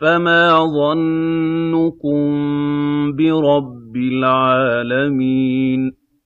فَمَا ظَنُّكُم بِرَبِّ الْعَالَمِينَ